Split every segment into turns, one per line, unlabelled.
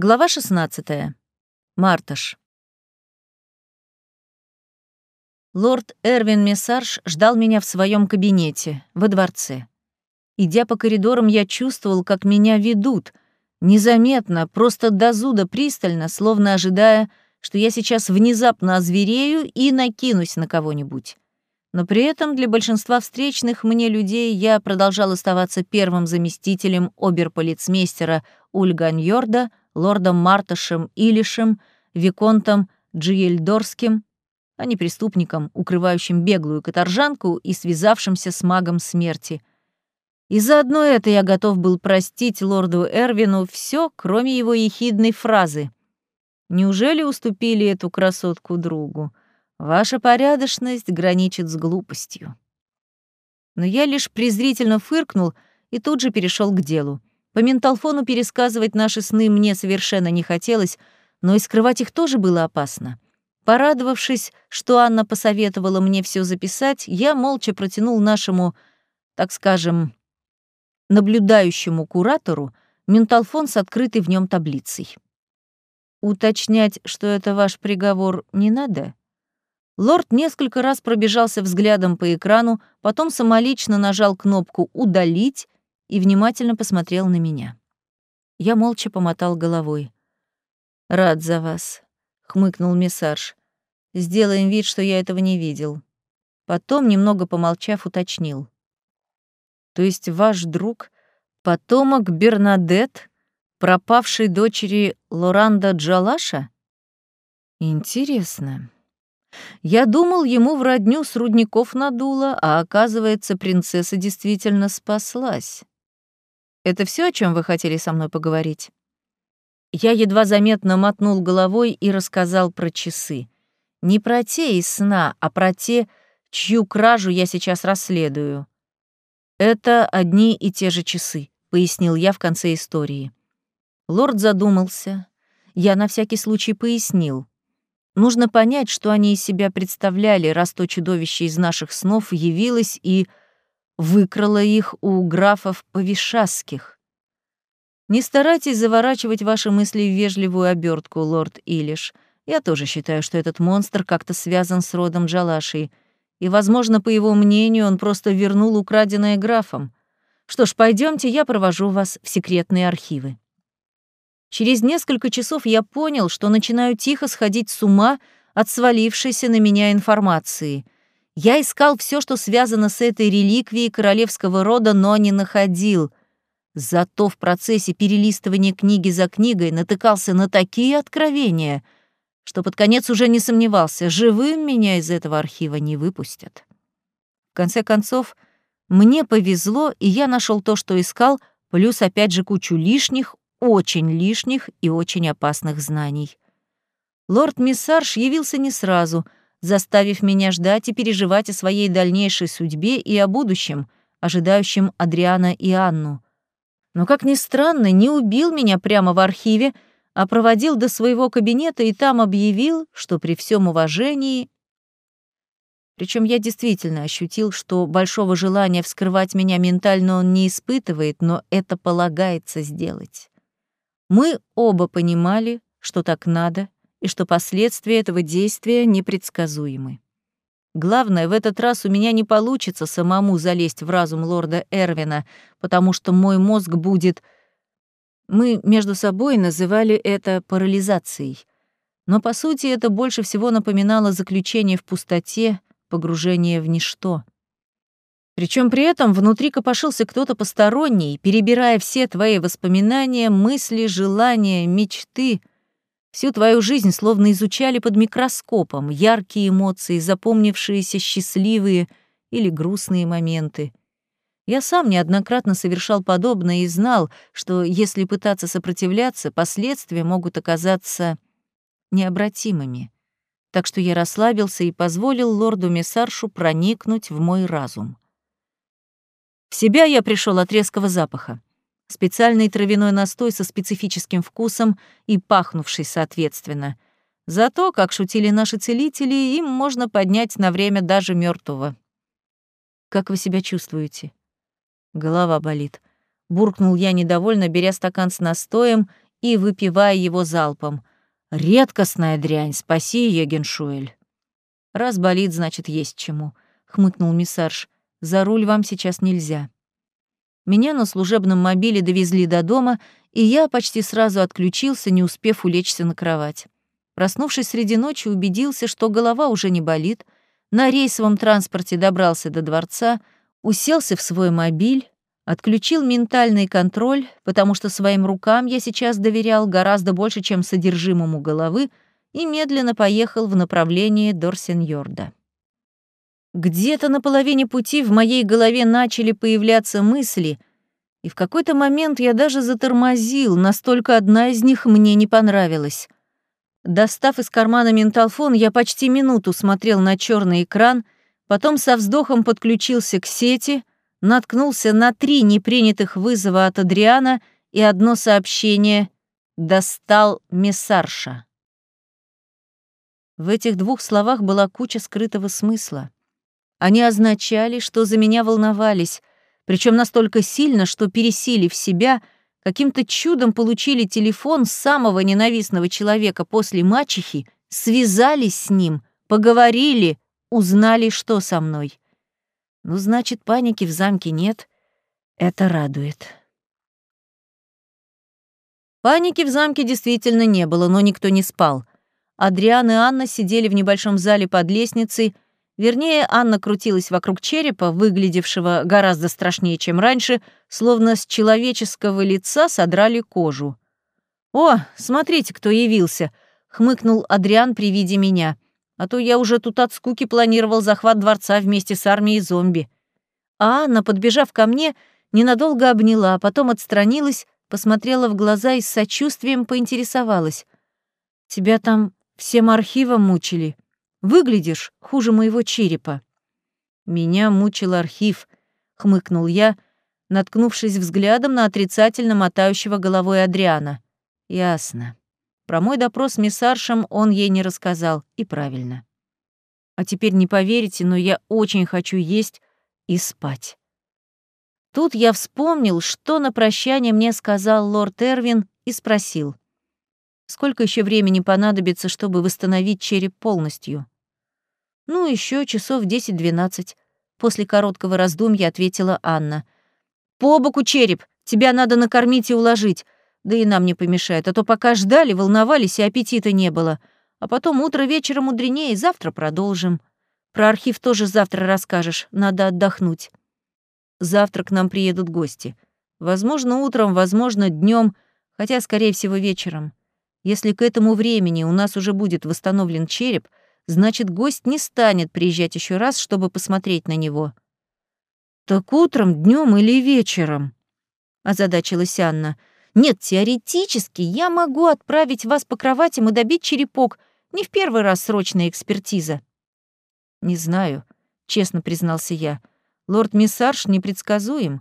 Глава 16. Марташ. Лорд Эрвин Мессарж ждал меня в своем кабинете, во дворце. Идя по коридорам, я чувствовал, как меня ведут, незаметно, просто до зуда пристально, словно ожидая, что я сейчас внезапно озверею и накинусь на кого-нибудь. Но при этом для большинства встречных мне людей я продолжал оставаться первым заместителем оберполицмейстера Ульганьорда, лордом Мартышем Илишем, виконтом Джиельдорским, а не преступником, укрывающим беглую каторжанку и связавшимся с магом смерти. И заодно это я готов был простить лорду Эрвину все, кроме его ехидной фразы. «Неужели уступили эту красотку другу? Ваша порядочность граничит с глупостью». Но я лишь презрительно фыркнул и тут же перешел к делу. По менталфону пересказывать наши сны мне совершенно не хотелось, но и скрывать их тоже было опасно. Порадовавшись, что Анна посоветовала мне все записать, я молча протянул нашему, так скажем, наблюдающему куратору менталфон с открытой в нем таблицей. Уточнять, что это ваш приговор, не надо? Лорд несколько раз пробежался взглядом по экрану, потом самолично нажал кнопку «Удалить» и внимательно посмотрел на меня. Я молча помотал головой. «Рад за вас», — хмыкнул миссарж. «Сделаем вид, что я этого не видел». Потом, немного помолчав, уточнил. «То есть ваш друг — потомок Бернадет, пропавшей дочери Лоранда Джалаша?» «Интересно». Я думал, ему в родню с рудников надуло, а оказывается, принцесса действительно спаслась. Это все, о чем вы хотели со мной поговорить?» Я едва заметно мотнул головой и рассказал про часы. Не про те из сна, а про те, чью кражу я сейчас расследую. «Это одни и те же часы», — пояснил я в конце истории. Лорд задумался. Я на всякий случай пояснил. Нужно понять, что они из себя представляли, раз то чудовище из наших снов явилось и выкрала их у графов Повишасских. Не старайтесь заворачивать ваши мысли в вежливую обертку, лорд Илиш. Я тоже считаю, что этот монстр как-то связан с родом Джалаши, и, возможно, по его мнению, он просто вернул украденное графом. Что ж, пойдемте, я провожу вас в секретные архивы. Через несколько часов я понял, что начинаю тихо сходить с ума от свалившейся на меня информации — я искал все, что связано с этой реликвией королевского рода, но не находил. Зато в процессе перелистывания книги за книгой натыкался на такие откровения, что под конец уже не сомневался, живым меня из этого архива не выпустят. В конце концов, мне повезло, и я нашел то, что искал, плюс опять же кучу лишних, очень лишних и очень опасных знаний. Лорд Миссарш явился не сразу — заставив меня ждать и переживать о своей дальнейшей судьбе и о будущем, ожидающем Адриана и Анну. Но, как ни странно, не убил меня прямо в архиве, а проводил до своего кабинета и там объявил, что при всем уважении... Причем я действительно ощутил, что большого желания вскрывать меня ментально он не испытывает, но это полагается сделать. Мы оба понимали, что так надо, и что последствия этого действия непредсказуемы. Главное, в этот раз у меня не получится самому залезть в разум лорда Эрвина, потому что мой мозг будет... Мы между собой называли это парализацией. Но, по сути, это больше всего напоминало заключение в пустоте, погружение в ничто. Причем при этом внутри копошился кто-то посторонний, перебирая все твои воспоминания, мысли, желания, мечты — Всю твою жизнь словно изучали под микроскопом яркие эмоции, запомнившиеся счастливые или грустные моменты. Я сам неоднократно совершал подобное и знал, что если пытаться сопротивляться, последствия могут оказаться необратимыми. Так что я расслабился и позволил лорду Мессаршу проникнуть в мой разум. В себя я пришел от резкого запаха специальный травяной настой со специфическим вкусом и пахнувший соответственно. Зато, как шутили наши целители, им можно поднять на время даже мертвого. «Как вы себя чувствуете?» «Голова болит», — буркнул я недовольно, беря стакан с настоем и выпивая его залпом. «Редкостная дрянь, спаси ее, Геншуэль». «Раз болит, значит, есть чему», — хмыкнул миссарж. «За руль вам сейчас нельзя». Меня на служебном мобиле довезли до дома, и я почти сразу отключился, не успев улечься на кровать. Проснувшись среди ночи, убедился, что голова уже не болит, на рейсовом транспорте добрался до дворца, уселся в свой мобиль, отключил ментальный контроль, потому что своим рукам я сейчас доверял гораздо больше, чем содержимому головы, и медленно поехал в направлении Дорсеньорда. Где-то на половине пути в моей голове начали появляться мысли, и в какой-то момент я даже затормозил, настолько одна из них мне не понравилась. Достав из кармана менталфон, я почти минуту смотрел на черный экран, потом со вздохом подключился к сети, наткнулся на три непринятых вызова от Адриана и одно сообщение «Достал мессарша». В этих двух словах была куча скрытого смысла. Они означали, что за меня волновались, причем настолько сильно, что, пересилив себя, каким-то чудом получили телефон самого ненавистного человека после мачехи, связались с ним, поговорили, узнали, что со мной. Ну, значит, паники в замке нет. Это радует. Паники в замке действительно не было, но никто не спал. Адриан и Анна сидели в небольшом зале под лестницей, Вернее, Анна крутилась вокруг черепа, выглядевшего гораздо страшнее, чем раньше, словно с человеческого лица содрали кожу. «О, смотрите, кто явился!» — хмыкнул Адриан при виде меня. «А то я уже тут от скуки планировал захват дворца вместе с армией зомби». А Анна, подбежав ко мне, ненадолго обняла, а потом отстранилась, посмотрела в глаза и с сочувствием поинтересовалась. «Тебя там всем архивом мучили?» Выглядишь хуже моего черепа». «Меня мучил архив», — хмыкнул я, наткнувшись взглядом на отрицательно мотающего головой Адриана. «Ясно. Про мой допрос миссаршем он ей не рассказал, и правильно. А теперь не поверите, но я очень хочу есть и спать». Тут я вспомнил, что на прощание мне сказал лорд Эрвин и спросил — Сколько еще времени понадобится, чтобы восстановить череп полностью? Ну, еще часов 10-12. После короткого раздумья ответила Анна. По боку череп, тебя надо накормить и уложить. Да и нам не помешает, а то пока ждали, волновались и аппетита не было. А потом утро вечером мудренее, завтра продолжим. Про архив тоже завтра расскажешь, надо отдохнуть. Завтра к нам приедут гости. Возможно, утром, возможно, днем, хотя, скорее всего, вечером. Если к этому времени у нас уже будет восстановлен череп, значит, гость не станет приезжать еще раз, чтобы посмотреть на него. «Так утром, днем или вечером?» — озадачилась Анна. «Нет, теоретически я могу отправить вас по кроватям и добить черепок. Не в первый раз срочная экспертиза». «Не знаю», — честно признался я. «Лорд Миссарш непредсказуем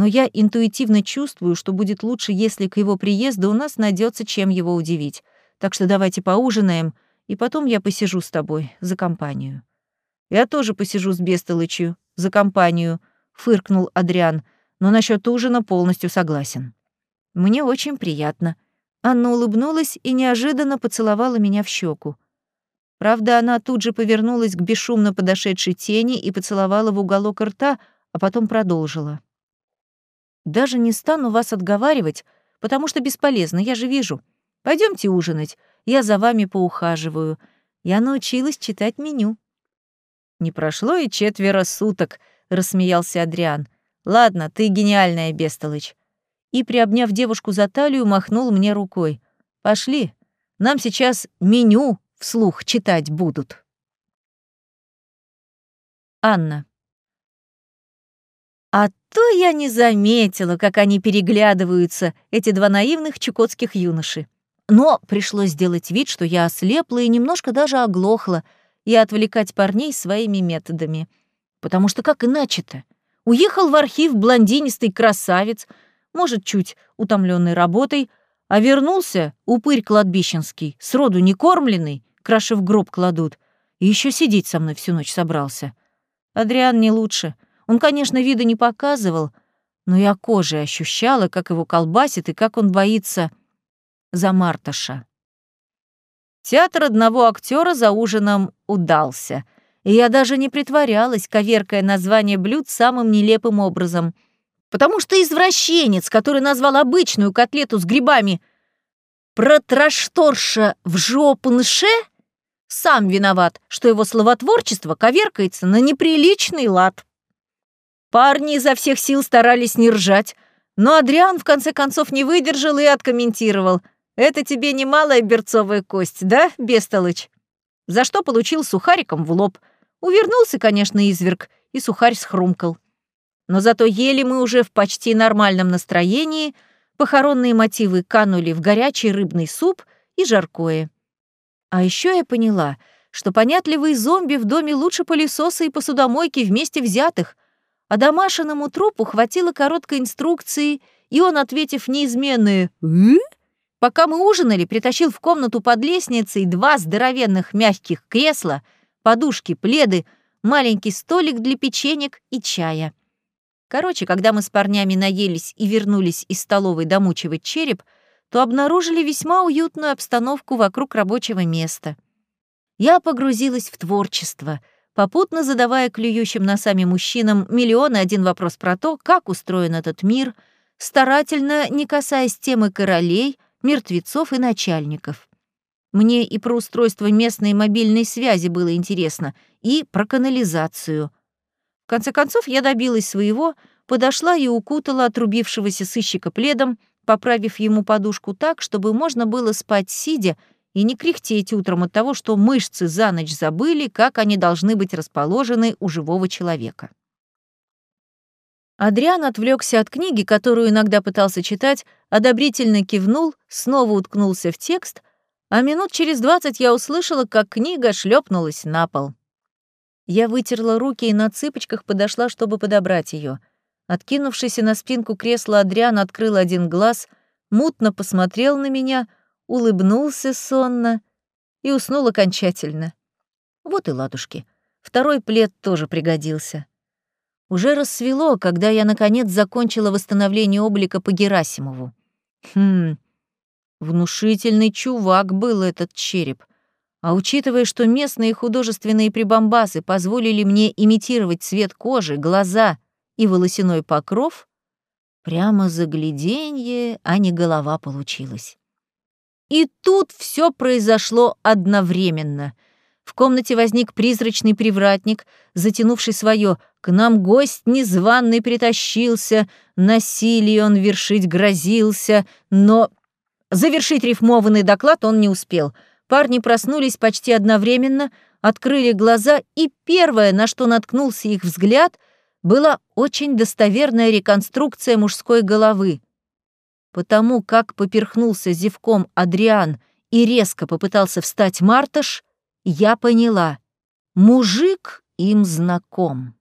но я интуитивно чувствую, что будет лучше, если к его приезду у нас найдется чем его удивить. Так что давайте поужинаем, и потом я посижу с тобой за компанию». «Я тоже посижу с Бестолычью за компанию», — фыркнул Адриан, «но насчет ужина полностью согласен». «Мне очень приятно». Анна улыбнулась и неожиданно поцеловала меня в щеку. Правда, она тут же повернулась к бесшумно подошедшей тени и поцеловала в уголок рта, а потом продолжила. Даже не стану вас отговаривать, потому что бесполезно, я же вижу. Пойдемте ужинать, я за вами поухаживаю. Я научилась читать меню». «Не прошло и четверо суток», — рассмеялся Адриан. «Ладно, ты гениальная, Бестолыч». И, приобняв девушку за талию, махнул мне рукой. «Пошли, нам сейчас меню вслух читать будут». Анна. То я не заметила, как они переглядываются, эти два наивных чукотских юноши. Но пришлось сделать вид, что я ослепла и немножко даже оглохла, и отвлекать парней своими методами. Потому что как иначе-то? Уехал в архив блондинистый красавец, может, чуть утомленный работой, а вернулся упырь кладбищенский, сроду не кормленный, краши гроб кладут, и еще сидеть со мной всю ночь собрался. Адриан не лучше — он, конечно, вида не показывал, но я кожей ощущала, как его колбасит и как он боится. за Марташа. Театр одного актера за ужином удался, и я даже не притворялась, коверкая название блюд самым нелепым образом, потому что извращенец, который назвал обычную котлету с грибами «протрашторша в жопнше», сам виноват, что его словотворчество коверкается на неприличный лад. Парни изо всех сил старались не ржать, но Адриан в конце концов не выдержал и откомментировал. «Это тебе не малая берцовая кость, да, бестолочь?» За что получил сухариком в лоб. Увернулся, конечно, изверг, и сухарь схрумкал. Но зато ели мы уже в почти нормальном настроении, похоронные мотивы канули в горячий рыбный суп и жаркое. А еще я поняла, что понятливый зомби в доме лучше пылесоса и посудомойки вместе взятых, а домашенному трупу хватило короткой инструкции, и он, ответив неизменные «Э?», пока мы ужинали, притащил в комнату под лестницей два здоровенных мягких кресла, подушки, пледы, маленький столик для печенек и чая. Короче, когда мы с парнями наелись и вернулись из столовой домучивать череп, то обнаружили весьма уютную обстановку вокруг рабочего места. Я погрузилась в творчество — попутно задавая клюющим носами мужчинам миллион и один вопрос про то, как устроен этот мир, старательно не касаясь темы королей, мертвецов и начальников. Мне и про устройство местной мобильной связи было интересно, и про канализацию. В конце концов, я добилась своего, подошла и укутала отрубившегося сыщика пледом, поправив ему подушку так, чтобы можно было спать сидя и не кряхтеть утром от того, что мышцы за ночь забыли, как они должны быть расположены у живого человека. Адриан отвлекся от книги, которую иногда пытался читать, одобрительно кивнул, снова уткнулся в текст, а минут через двадцать я услышала, как книга шлепнулась на пол. Я вытерла руки и на цыпочках подошла, чтобы подобрать ее. Откинувшийся на спинку кресла Адриан открыл один глаз, мутно посмотрел на меня — улыбнулся сонно и уснул окончательно. Вот и ладушки. Второй плед тоже пригодился. Уже рассвело, когда я, наконец, закончила восстановление облика по Герасимову. Хм, внушительный чувак был этот череп. А учитывая, что местные художественные прибамбасы позволили мне имитировать цвет кожи, глаза и волосяной покров, прямо загляденье, а не голова получилась. И тут все произошло одновременно. В комнате возник призрачный привратник, затянувший свое «К нам гость незваный притащился, насилие он вершить грозился», но завершить рифмованный доклад он не успел. Парни проснулись почти одновременно, открыли глаза, и первое, на что наткнулся их взгляд, была очень достоверная реконструкция мужской головы. Потому как поперхнулся зевком Адриан и резко попытался встать Марташ, я поняла — мужик им знаком.